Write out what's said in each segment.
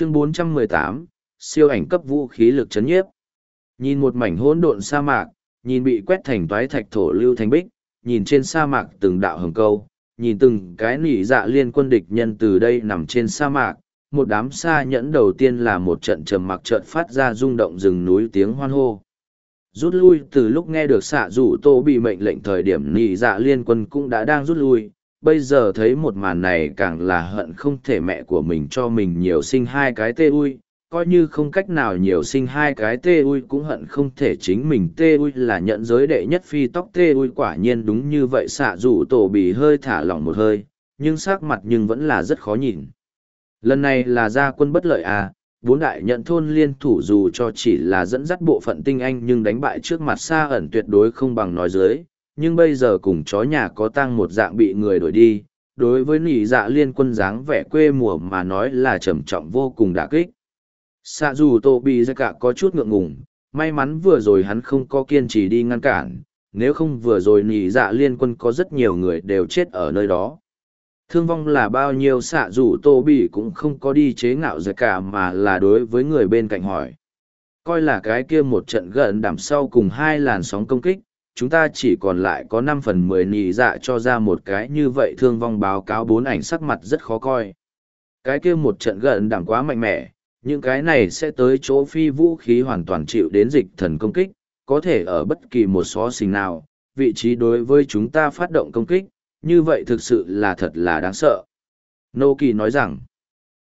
chương 418, siêu ảnh cấp vũ khí lực chấn nhiếp. Nhìn một mảnh hỗn độn sa mạc, nhìn bị quét thành toái thạch thổ lưu thành bích, nhìn trên sa mạc từng đạo hồng câu, nhìn từng cái nỉ dạ liên quân địch nhân từ đây nằm trên sa mạc, một đám sa nhẫn đầu tiên là một trận trầm mặc trận phát ra rung động rừng núi tiếng hoan hô. Rút lui từ lúc nghe được xạ rủ tô bị mệnh lệnh thời điểm nỉ dạ liên quân cũng đã đang rút lui, bây giờ thấy một màn này càng là hận không thể mẹ của mình cho mình nhiều sinh hai cái tê ui, coi như không cách nào nhiều sinh hai cái tê ui cũng hận không thể chính mình tê ui là nhận giới đệ nhất phi tóc tê ui quả nhiên đúng như vậy xạ rủ tổ bị hơi thả lỏng một hơi nhưng sắc mặt nhưng vẫn là rất khó nhìn. Lần này là gia quân bất lợi à bốn đại nhận thôn liên thủ dù cho chỉ là dẫn dắt bộ phận tinh anh nhưng đánh bại trước mặt xa ẩn tuyệt đối không bằng nói dưới nhưng bây giờ cùng chó nhà có tăng một dạng bị người đổi đi, đối với nỉ dạ liên quân dáng vẻ quê mùa mà nói là trầm trọng vô cùng đả kích. Xạ dù tô bị ra cả có chút ngượng ngùng, may mắn vừa rồi hắn không có kiên trì đi ngăn cản, nếu không vừa rồi nỉ dạ liên quân có rất nhiều người đều chết ở nơi đó. Thương vong là bao nhiêu xạ dù tô bị cũng không có đi chế ngạo ra cả mà là đối với người bên cạnh hỏi. Coi là cái kia một trận gần đảm sau cùng hai làn sóng công kích chúng ta chỉ còn lại có năm phần mười nì dạ cho ra một cái như vậy thương vong báo cáo bốn ảnh sắc mặt rất khó coi cái kia một trận gần đẳng quá mạnh mẽ những cái này sẽ tới chỗ phi vũ khí hoàn toàn chịu đến dịch thần công kích, có thể ở bất kỳ một xó xình nào, vị trí đối với chúng ta phát động công kích, như vậy thực sự là thật là đáng sợ. Nô Kỳ nói rằng,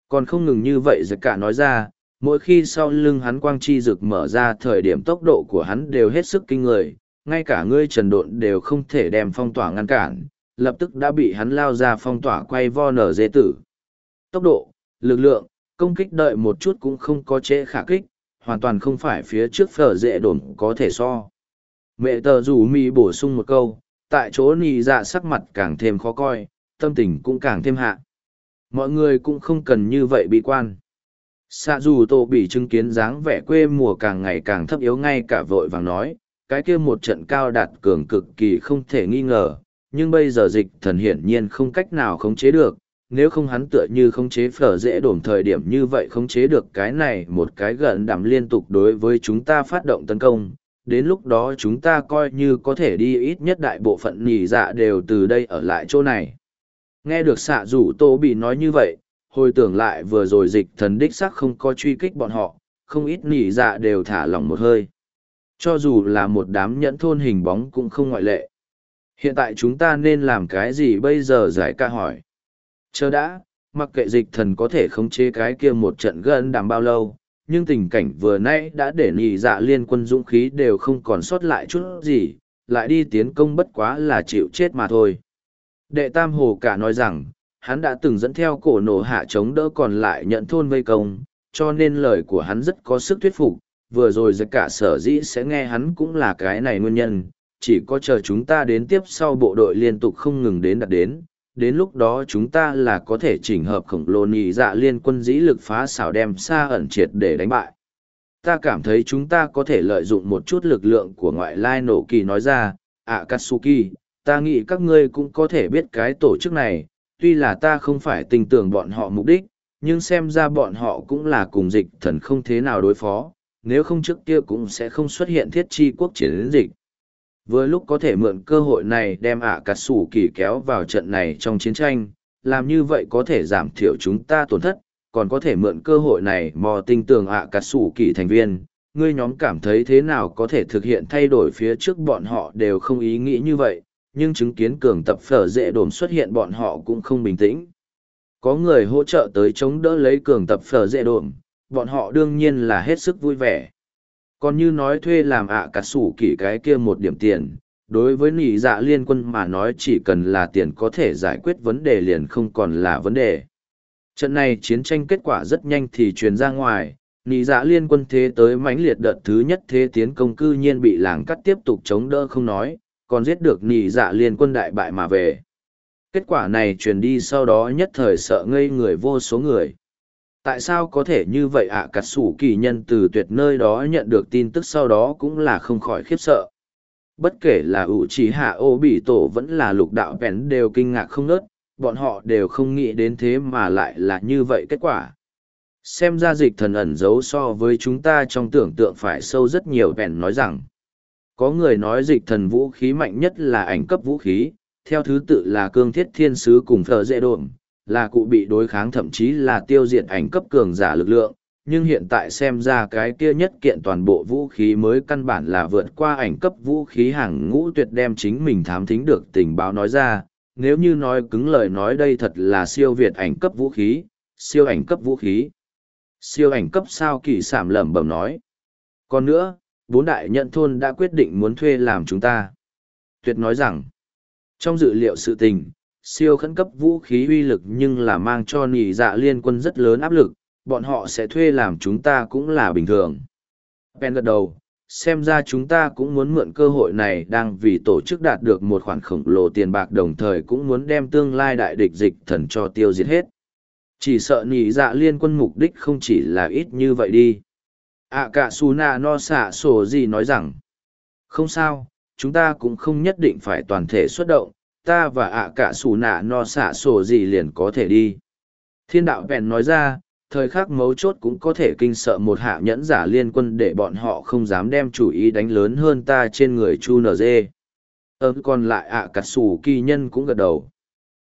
còn không ngừng như vậy giật cả nói ra, mỗi khi sau lưng hắn quang chi rực mở ra thời điểm tốc độ của hắn đều hết sức kinh người, ngay cả ngươi trần độn đều không thể đem phong tỏa ngăn cản, lập tức đã bị hắn lao ra phong tỏa quay vo nở dê tử. Tốc độ, lực lượng, công kích đợi một chút cũng không có chế khả kích, hoàn toàn không phải phía trước phở dễ đổn có thể so. Mẹ tờ rủ mì bổ sung một câu, tại chỗ nì dạ sắc mặt càng thêm khó coi, tâm tình cũng càng thêm hạ. Mọi người cũng không cần như vậy bị quan. Xạ dù tổ bị chứng kiến dáng vẻ quê mùa càng ngày càng thấp yếu ngay cả vội vàng nói, cái kia một trận cao đạt cường cực kỳ không thể nghi ngờ, nhưng bây giờ dịch thần hiển nhiên không cách nào khống chế được, nếu không hắn tựa như khống chế phở dễ đổm thời điểm như vậy khống chế được cái này một cái gần đảm liên tục đối với chúng ta phát động tấn công đến lúc đó chúng ta coi như có thể đi ít nhất đại bộ phận nhì dạ đều từ đây ở lại chỗ này. Nghe được xạ rủ tô bị nói như vậy hồi tưởng lại vừa rồi dịch thần đích sắc không có truy kích bọn họ không ít nhì dạ đều thả lỏng một hơi cho dù là một đám nhẫn thôn hình bóng cũng không ngoại lệ hiện tại chúng ta nên làm cái gì bây giờ giải ca hỏi Chờ đã, mặc kệ dịch thần có thể khống chế cái kia một trận gần đảm bao lâu, nhưng tình cảnh vừa nãy đã để nhị dạ liên quân dũng khí đều không còn sót lại chút gì, lại đi tiến công bất quá là chịu chết mà thôi. Đệ Tam Hồ cả nói rằng, hắn đã từng dẫn theo cổ nổ hạ chống đỡ còn lại nhận thôn vây công, cho nên lời của hắn rất có sức thuyết phục, vừa rồi giật cả sở dĩ sẽ nghe hắn cũng là cái này nguyên nhân, chỉ có chờ chúng ta đến tiếp sau bộ đội liên tục không ngừng đến đặt đến, đến lúc đó chúng ta là có thể chỉnh hợp khổng lồ nhị dạ liên quân dĩ lực phá xảo đem xa ẩn triệt để đánh bại. Ta cảm thấy chúng ta có thể lợi dụng một chút lực lượng của ngoại lai nổ kỳ nói ra, ạ Katsuki, ta nghĩ các ngươi cũng có thể biết cái tổ chức này, tuy là ta không phải tình tưởng bọn họ mục đích, nhưng xem ra bọn họ cũng là cùng dịch thần không thế nào đối phó, nếu không trước kia cũng sẽ không xuất hiện thiết chi quốc chiến dịch. với lúc có thể mượn cơ hội này đem ạ cà sủ kỳ kéo vào trận này trong chiến tranh, làm như vậy có thể giảm thiểu chúng ta tổn thất, còn có thể mượn cơ hội này mò tinh tường ạ cà sủ kỳ thành viên. Ngươi nhóm cảm thấy thế nào có thể thực hiện thay đổi phía trước bọn họ đều không ý nghĩ như vậy, nhưng chứng kiến cường tập phở dễ đồn xuất hiện bọn họ cũng không bình tĩnh. Có người hỗ trợ tới chống đỡ lấy cường tập phở dễ đồn, bọn họ đương nhiên là hết sức vui vẻ. Còn như nói thuê làm ạ à cả sủ kỷ cái kia một điểm tiền, đối với nỉ dạ liên quân mà nói chỉ cần là tiền có thể giải quyết vấn đề liền không còn là vấn đề. Trận này chiến tranh kết quả rất nhanh thì truyền ra ngoài, nỉ dạ liên quân thế tới mãnh liệt đợt thứ nhất thế tiến công cư nhiên bị làng cắt tiếp tục chống đỡ không nói, còn giết được nỉ dạ liên quân đại bại mà về. Kết quả này truyền đi sau đó nhất thời sợ ngây người vô số người tại sao có thể như vậy ạ à? cắt xù kỳ nhân từ tuyệt nơi đó nhận được tin tức sau đó cũng là không khỏi khiếp sợ bất kể là ủ trí hạ ô bị tổ vẫn là lục đạo vén đều kinh ngạc không nớt bọn họ đều không nghĩ đến thế mà lại là như vậy kết quả Xem ra dịch thần ẩn giấu so với chúng ta trong tưởng tượng phải sâu rất nhiều bèn nói rằng. Có người nói dịch thần vũ khí mạnh nhất là ảnh cấp vũ khí, theo thứ tự là cương thiết thiên sứ cùng thờ dễ đồn là cụ bị đối kháng thậm chí là tiêu diệt ảnh cấp cường giả lực lượng, nhưng hiện tại xem ra cái kia nhất kiện toàn bộ vũ khí mới căn bản là vượt qua ảnh cấp vũ khí hàng ngũ tuyệt đem chính mình thám thính được tình báo nói ra, nếu như nói cứng lời nói đây thật là siêu việt ảnh cấp vũ khí, siêu ảnh cấp vũ khí. Siêu ảnh cấp sao kỳ sảm lẩm bẩm nói. Còn nữa, bốn đại nhận thôn đã quyết định muốn thuê làm chúng ta. Tuyệt nói rằng, trong dự liệu sự tình, siêu khẩn cấp vũ khí uy lực nhưng là mang cho nỉ dạ liên quân rất lớn áp lực, bọn họ sẽ thuê làm chúng ta cũng là bình thường. Ben gật đầu, xem ra chúng ta cũng muốn mượn cơ hội này đang vì tổ chức đạt được một khoản khổng lồ tiền bạc đồng thời cũng muốn đem tương lai đại địch dịch thần cho tiêu diệt hết. Chỉ sợ nỉ dạ liên quân mục đích không chỉ là ít như vậy đi. À cả su na no xạ sổ gì nói rằng, không sao, chúng ta cũng không nhất định phải toàn thể xuất động, ta và ạ cả xù nạ no xả sổ gì liền có thể đi. Thiên đạo vẹn nói ra, thời khắc mấu chốt cũng có thể kinh sợ một hạ nhẫn giả liên quân để bọn họ không dám đem chủ ý đánh lớn hơn ta trên người chu nở dê ớ còn lại ạ à cắt xù kỳ nhân cũng gật đầu.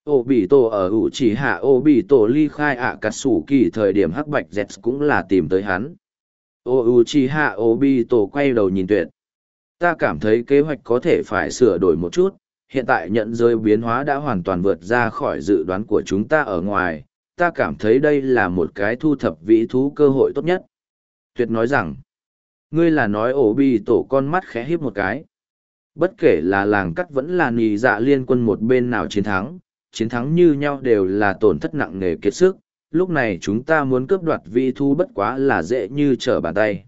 Ô bị tổ ở ủ chỉ hạ ô bị tổ ly khai ạ à cắt xù kỳ thời điểm hắc bạch z cũng là tìm tới hắn. Ô ủ chỉ hạ ô bị tổ quay đầu nhìn tuyệt. Ta cảm thấy kế hoạch có thể phải sửa đổi một chút hiện tại nhận rơi biến hóa đã hoàn toàn vượt ra khỏi dự đoán của chúng ta ở ngoài ta cảm thấy đây là một cái thu thập vĩ thú cơ hội tốt nhất. Tuyệt nói rằng, ngươi là nói ổ bi tổ con mắt khẽ híp một cái. Bất kể là làng cắt vẫn là nì dạ liên quân một bên nào chiến thắng, chiến thắng như nhau đều là tổn thất nặng nề kiệt sức, lúc này chúng ta muốn cướp đoạt vĩ thú bất quá là dễ như trở bàn tay.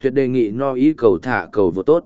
Tuyệt đề nghị no ý cầu thả cầu vô tốt.